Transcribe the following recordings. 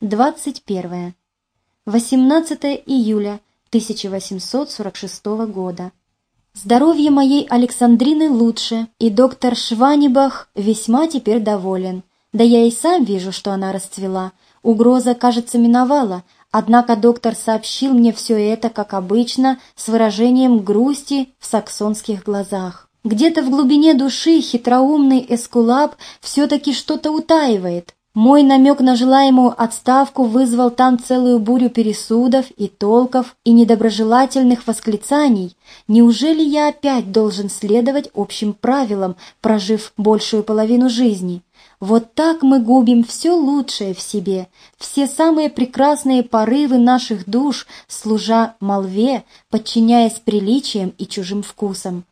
21. 18 июля 1846 года. Здоровье моей Александрины лучше, и доктор Шванибах весьма теперь доволен. Да я и сам вижу, что она расцвела. Угроза, кажется, миновала, однако доктор сообщил мне все это, как обычно, с выражением грусти в саксонских глазах. Где-то в глубине души хитроумный эскулап все-таки что-то утаивает. Мой намек на желаемую отставку вызвал там целую бурю пересудов и толков и недоброжелательных восклицаний. Неужели я опять должен следовать общим правилам, прожив большую половину жизни? Вот так мы губим все лучшее в себе, все самые прекрасные порывы наших душ, служа молве, подчиняясь приличиям и чужим вкусам.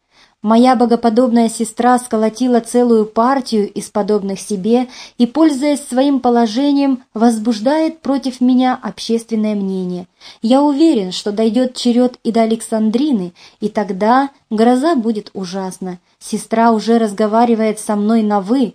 Моя богоподобная сестра сколотила целую партию из подобных себе и, пользуясь своим положением, возбуждает против меня общественное мнение. Я уверен, что дойдет черед и до Александрины, и тогда гроза будет ужасна. Сестра уже разговаривает со мной на «вы».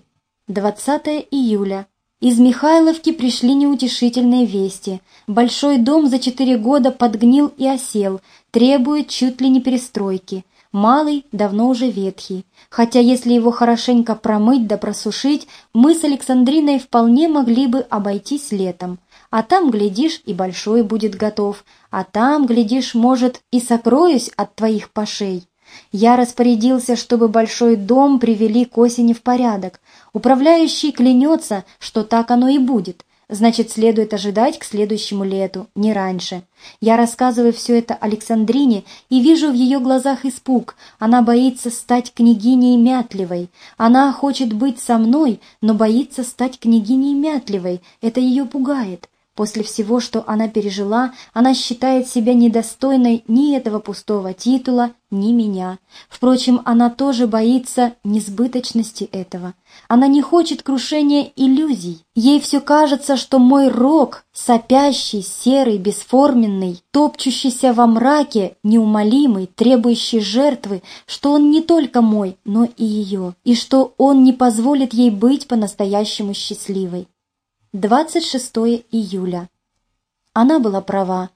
20 июля. Из Михайловки пришли неутешительные вести. Большой дом за четыре года подгнил и осел, требует чуть ли не перестройки. Малый давно уже ветхий, хотя если его хорошенько промыть да просушить, мы с Александриной вполне могли бы обойтись летом. А там, глядишь, и большой будет готов, а там, глядишь, может, и сокроюсь от твоих пошей. Я распорядился, чтобы большой дом привели к осени в порядок. Управляющий клянется, что так оно и будет, Значит, следует ожидать к следующему лету, не раньше. Я рассказываю все это Александрине и вижу в ее глазах испуг. Она боится стать княгиней Мятливой. Она хочет быть со мной, но боится стать княгиней Мятливой. Это ее пугает. После всего, что она пережила, она считает себя недостойной ни этого пустого титула, ни меня. Впрочем, она тоже боится несбыточности этого. Она не хочет крушения иллюзий. Ей все кажется, что мой рог, сопящий, серый, бесформенный, топчущийся во мраке, неумолимый, требующий жертвы, что он не только мой, но и ее, и что он не позволит ей быть по-настоящему счастливой. 26 июля. Она была права.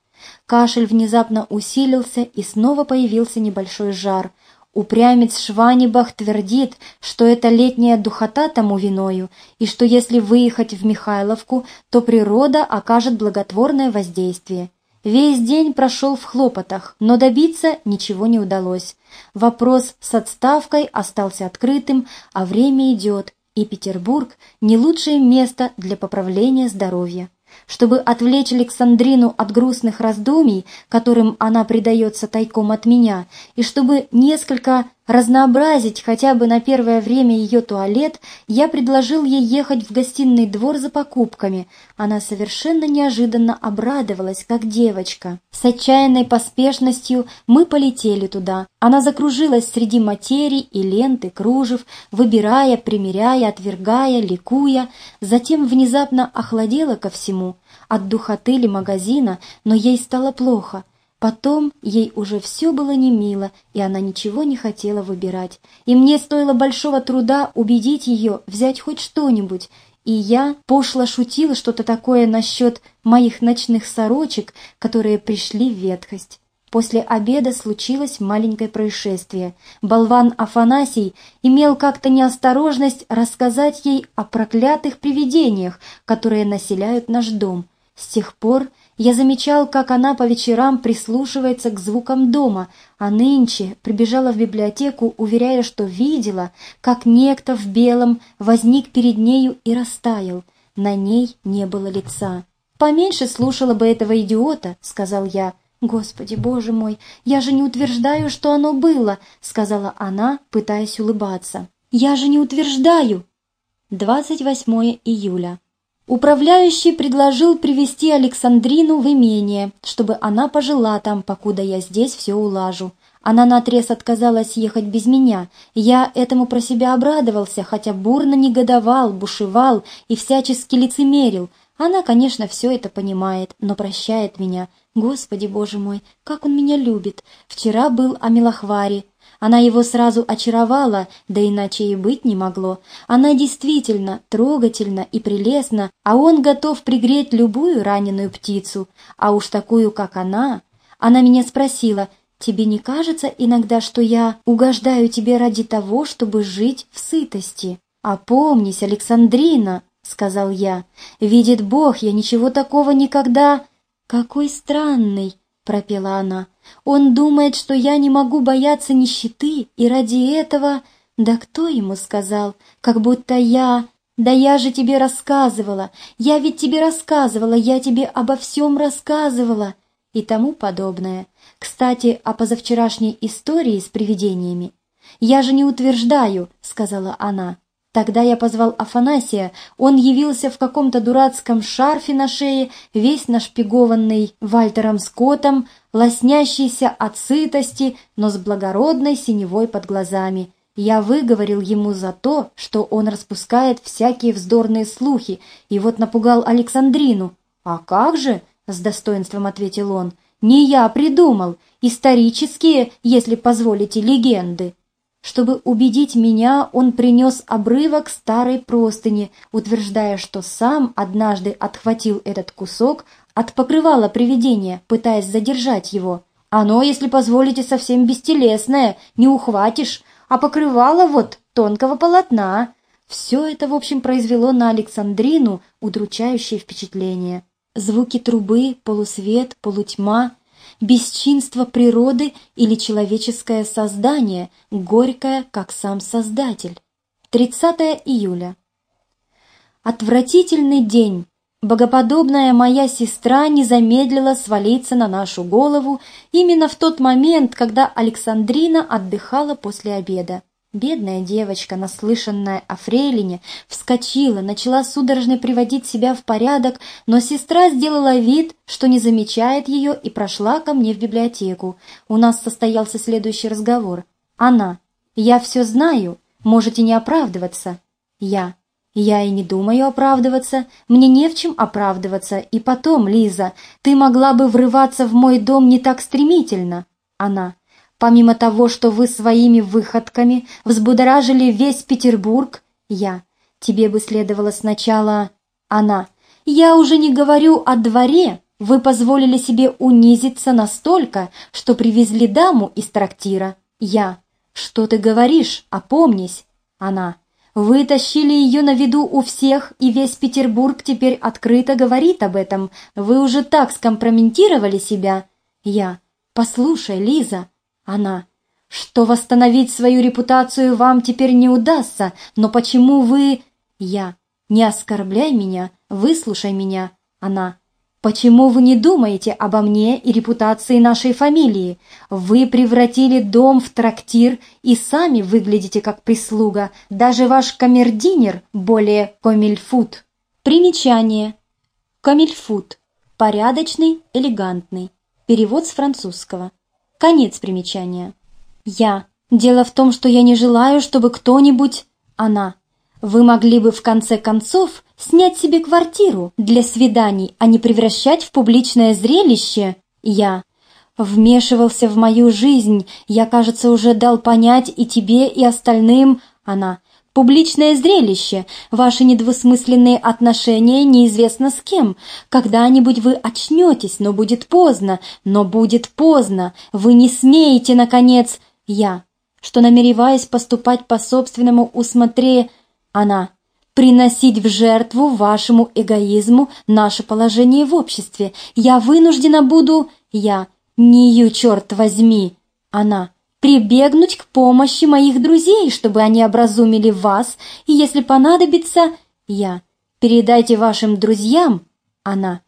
Кашель внезапно усилился, и снова появился небольшой жар. Упрямец Шванибах твердит, что это летняя духота тому виною, и что если выехать в Михайловку, то природа окажет благотворное воздействие. Весь день прошел в хлопотах, но добиться ничего не удалось. Вопрос с отставкой остался открытым, а время идет, и Петербург – не лучшее место для поправления здоровья. Чтобы отвлечь Александрину от грустных раздумий, которым она предается тайком от меня, и чтобы несколько разнообразить хотя бы на первое время ее туалет, я предложил ей ехать в гостиный двор за покупками. Она совершенно неожиданно обрадовалась, как девочка. С отчаянной поспешностью мы полетели туда. Она закружилась среди материй и ленты, кружев, выбирая, примеряя, отвергая, ликуя, затем внезапно охладела ко всему, от духоты ли магазина, но ей стало плохо — Потом ей уже все было не мило, и она ничего не хотела выбирать. И мне стоило большого труда убедить ее взять хоть что-нибудь, и я пошло шутила что-то такое насчет моих ночных сорочек, которые пришли в ветхость. После обеда случилось маленькое происшествие. Болван Афанасий имел как-то неосторожность рассказать ей о проклятых привидениях, которые населяют наш дом. С тех пор я замечал, как она по вечерам прислушивается к звукам дома, а нынче прибежала в библиотеку, уверяя, что видела, как некто в белом возник перед нею и растаял. На ней не было лица. «Поменьше слушала бы этого идиота», — сказал я. «Господи, боже мой, я же не утверждаю, что оно было», — сказала она, пытаясь улыбаться. «Я же не утверждаю!» 28 июля. Управляющий предложил привести Александрину в имение, чтобы она пожила там, покуда я здесь все улажу. Она наотрез отказалась ехать без меня. Я этому про себя обрадовался, хотя бурно негодовал, бушевал и всячески лицемерил. Она, конечно, все это понимает, но прощает меня. Господи, боже мой, как он меня любит. Вчера был о Милохваре. Она его сразу очаровала, да иначе и быть не могло. Она действительно трогательна и прелестна, а он готов пригреть любую раненую птицу, а уж такую, как она. Она меня спросила, «Тебе не кажется иногда, что я угождаю тебе ради того, чтобы жить в сытости?» «Опомнись, Александрина!» — сказал я. «Видит Бог, я ничего такого никогда...» «Какой странный!» — пропела она. Он думает, что я не могу бояться нищеты, и ради этого... Да кто ему сказал? Как будто я... Да я же тебе рассказывала, я ведь тебе рассказывала, я тебе обо всем рассказывала. И тому подобное. Кстати, о позавчерашней истории с привидениями. Я же не утверждаю, сказала она. Тогда я позвал Афанасия, он явился в каком-то дурацком шарфе на шее, весь нашпигованный Вальтером Скоттом, лоснящийся от сытости, но с благородной синевой под глазами. Я выговорил ему за то, что он распускает всякие вздорные слухи, и вот напугал Александрину. «А как же?» — с достоинством ответил он. «Не я придумал, исторические, если позволите, легенды». Чтобы убедить меня, он принес обрывок старой простыни, утверждая, что сам однажды отхватил этот кусок от покрывала привидения, пытаясь задержать его. Оно, если позволите, совсем бестелесное, не ухватишь, а покрывало вот тонкого полотна. Все это, в общем, произвело на Александрину удручающее впечатление. Звуки трубы, полусвет, полутьма — бесчинство природы или человеческое создание, горькое, как сам Создатель. 30 июля. Отвратительный день. Богоподобная моя сестра не замедлила свалиться на нашу голову именно в тот момент, когда Александрина отдыхала после обеда. Бедная девочка, наслышанная о фрейлине, вскочила, начала судорожно приводить себя в порядок, но сестра сделала вид, что не замечает ее и прошла ко мне в библиотеку. У нас состоялся следующий разговор. Она. «Я все знаю, можете не оправдываться». Я. «Я и не думаю оправдываться, мне не в чем оправдываться, и потом, Лиза, ты могла бы врываться в мой дом не так стремительно». Она. Помимо того, что вы своими выходками взбудоражили весь Петербург, я. Тебе бы следовало сначала... Она. Я уже не говорю о дворе. Вы позволили себе унизиться настолько, что привезли даму из трактира. Я. Что ты говоришь? Опомнись. Она. Вы тащили ее на виду у всех, и весь Петербург теперь открыто говорит об этом. Вы уже так скомпрометировали себя. Я. Послушай, Лиза, она. «Что восстановить свою репутацию вам теперь не удастся, но почему вы...» Я. «Не оскорбляй меня, выслушай меня». Она. «Почему вы не думаете обо мне и репутации нашей фамилии? Вы превратили дом в трактир и сами выглядите как прислуга. Даже ваш камердинер более комильфут». Примечание. Комильфут. Порядочный, элегантный. Перевод с французского. Конец примечания. Я. Дело в том, что я не желаю, чтобы кто-нибудь... Она. Вы могли бы в конце концов снять себе квартиру для свиданий, а не превращать в публичное зрелище. Я. Вмешивался в мою жизнь, я, кажется, уже дал понять и тебе, и остальным. Она. Публичное зрелище, ваши недвусмысленные отношения неизвестно с кем. Когда-нибудь вы очнетесь, но будет поздно, но будет поздно. Вы не смеете, наконец, я, что намереваясь поступать по собственному усмотре, она, приносить в жертву вашему эгоизму наше положение в обществе. Я вынуждена буду, я, нею, черт возьми, она, прибегнуть к помощи моих друзей, чтобы они образумили вас, и если понадобится, я. Передайте вашим друзьям, она.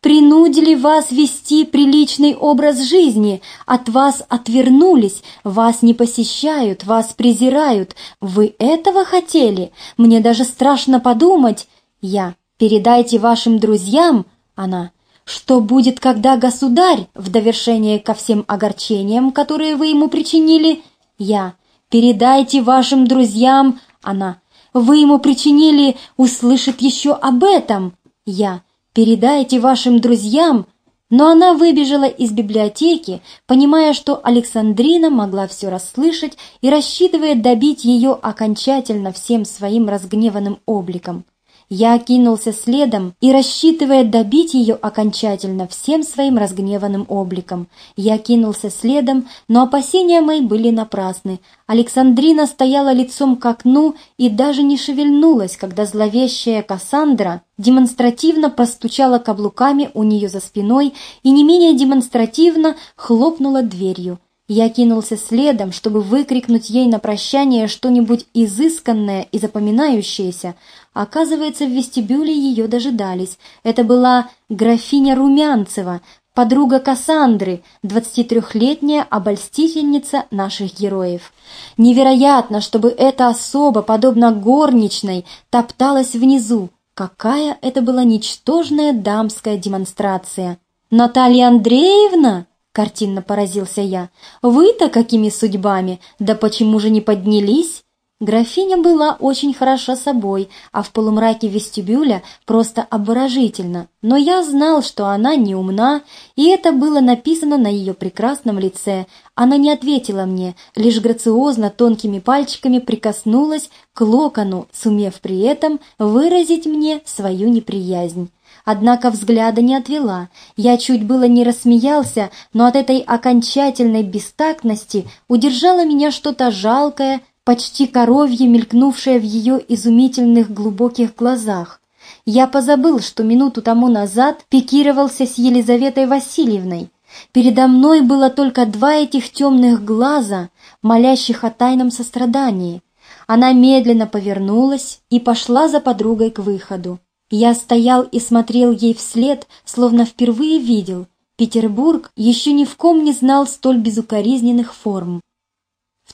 Принудили вас вести приличный образ жизни, от вас отвернулись, вас не посещают, вас презирают. Вы этого хотели? Мне даже страшно подумать. Я. Передайте вашим друзьям, она. Что будет, когда государь, в довершение ко всем огорчениям, которые вы ему причинили, я, передайте вашим друзьям, она, вы ему причинили, услышит еще об этом, я, передайте вашим друзьям, Но она выбежала из библиотеки, понимая, что Александрина могла все расслышать и рассчитывая добить ее окончательно всем своим разгневанным обликом. Я кинулся следом и, рассчитывая добить ее окончательно всем своим разгневанным обликом, я кинулся следом, но опасения мои были напрасны. Александрина стояла лицом к окну и даже не шевельнулась, когда зловещая Кассандра демонстративно постучала каблуками у нее за спиной и не менее демонстративно хлопнула дверью. Я кинулся следом, чтобы выкрикнуть ей на прощание что-нибудь изысканное и запоминающееся. Оказывается, в вестибюле ее дожидались. Это была графиня Румянцева, подруга Кассандры, 23-летняя обольстительница наших героев. Невероятно, чтобы эта особа, подобно горничной, топталась внизу. Какая это была ничтожная дамская демонстрация! «Наталья Андреевна!» Картинно поразился я. «Вы-то какими судьбами? Да почему же не поднялись?» Графиня была очень хороша собой, а в полумраке вестибюля просто обворожительно, но я знал, что она не умна, и это было написано на ее прекрасном лице. Она не ответила мне, лишь грациозно тонкими пальчиками прикоснулась к локону, сумев при этом выразить мне свою неприязнь однако взгляда не отвела. Я чуть было не рассмеялся, но от этой окончательной бестактности удержало меня что-то жалкое, почти коровье, мелькнувшее в ее изумительных глубоких глазах. Я позабыл, что минуту тому назад пикировался с Елизаветой Васильевной. Передо мной было только два этих темных глаза, молящих о тайном сострадании. Она медленно повернулась и пошла за подругой к выходу. Я стоял и смотрел ей вслед, словно впервые видел. Петербург еще ни в ком не знал столь безукоризненных форм.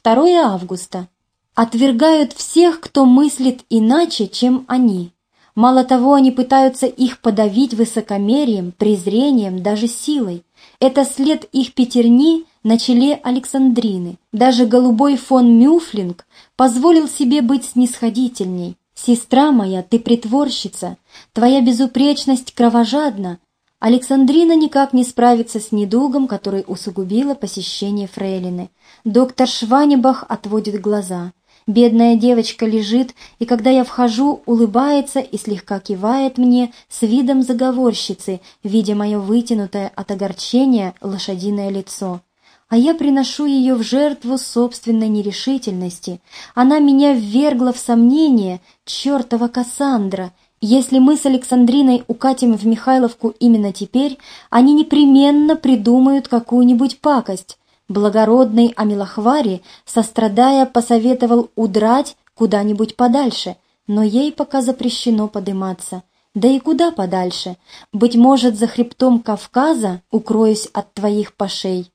2 августа. Отвергают всех, кто мыслит иначе, чем они. Мало того, они пытаются их подавить высокомерием, презрением, даже силой. Это след их пятерни на челе Александрины. Даже голубой фон Мюфлинг позволил себе быть снисходительней. «Сестра моя, ты притворщица, твоя безупречность кровожадна». Александрина никак не справится с недугом, который усугубило посещение фрейлины. Доктор Шванебах отводит глаза. Бедная девочка лежит, и когда я вхожу, улыбается и слегка кивает мне с видом заговорщицы, видя мое вытянутое от огорчения лошадиное лицо а я приношу ее в жертву собственной нерешительности. Она меня ввергла в сомнение, чертова Кассандра. Если мы с Александриной укатим в Михайловку именно теперь, они непременно придумают какую-нибудь пакость. Благородный Амилахвари, сострадая, посоветовал удрать куда-нибудь подальше, но ей пока запрещено подыматься. Да и куда подальше? Быть может, за хребтом Кавказа укроюсь от твоих пошей.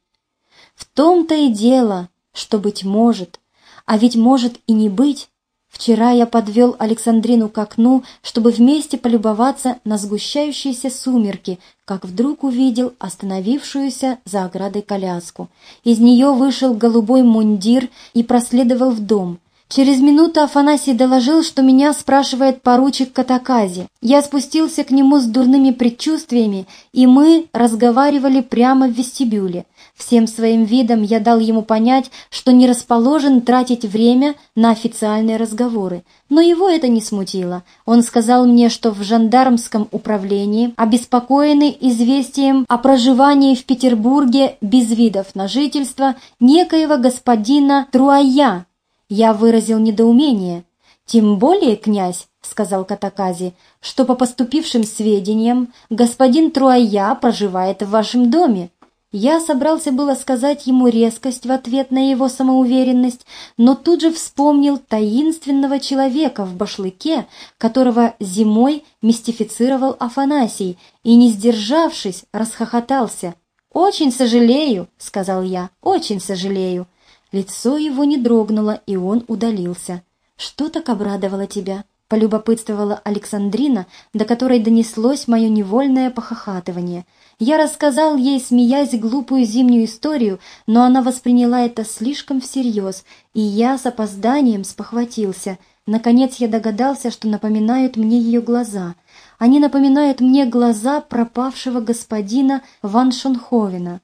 В том-то и дело, что, быть может, а ведь может и не быть. Вчера я подвел Александрину к окну, чтобы вместе полюбоваться на сгущающиеся сумерки, как вдруг увидел остановившуюся за оградой коляску. Из нее вышел голубой мундир и проследовал в дом. Через минуту Афанасий доложил, что меня спрашивает поручик Катакази. Я спустился к нему с дурными предчувствиями, и мы разговаривали прямо в вестибюле. Всем своим видом я дал ему понять, что не расположен тратить время на официальные разговоры. Но его это не смутило. Он сказал мне, что в жандармском управлении обеспокоены известием о проживании в Петербурге без видов на жительство некоего господина Труая. Я выразил недоумение. «Тем более, князь, — сказал Катакази, — что по поступившим сведениям господин Труая проживает в вашем доме. Я собрался было сказать ему резкость в ответ на его самоуверенность, но тут же вспомнил таинственного человека в башлыке, которого зимой мистифицировал Афанасий, и, не сдержавшись, расхохотался. «Очень сожалею», — сказал я, — «очень сожалею». Лицо его не дрогнуло, и он удалился. «Что так обрадовало тебя?» — полюбопытствовала Александрина, до которой донеслось мое невольное похохатывание — я рассказал ей, смеясь, глупую зимнюю историю, но она восприняла это слишком всерьез, и я с опозданием спохватился. Наконец я догадался, что напоминают мне ее глаза. Они напоминают мне глаза пропавшего господина Ван Шонховена.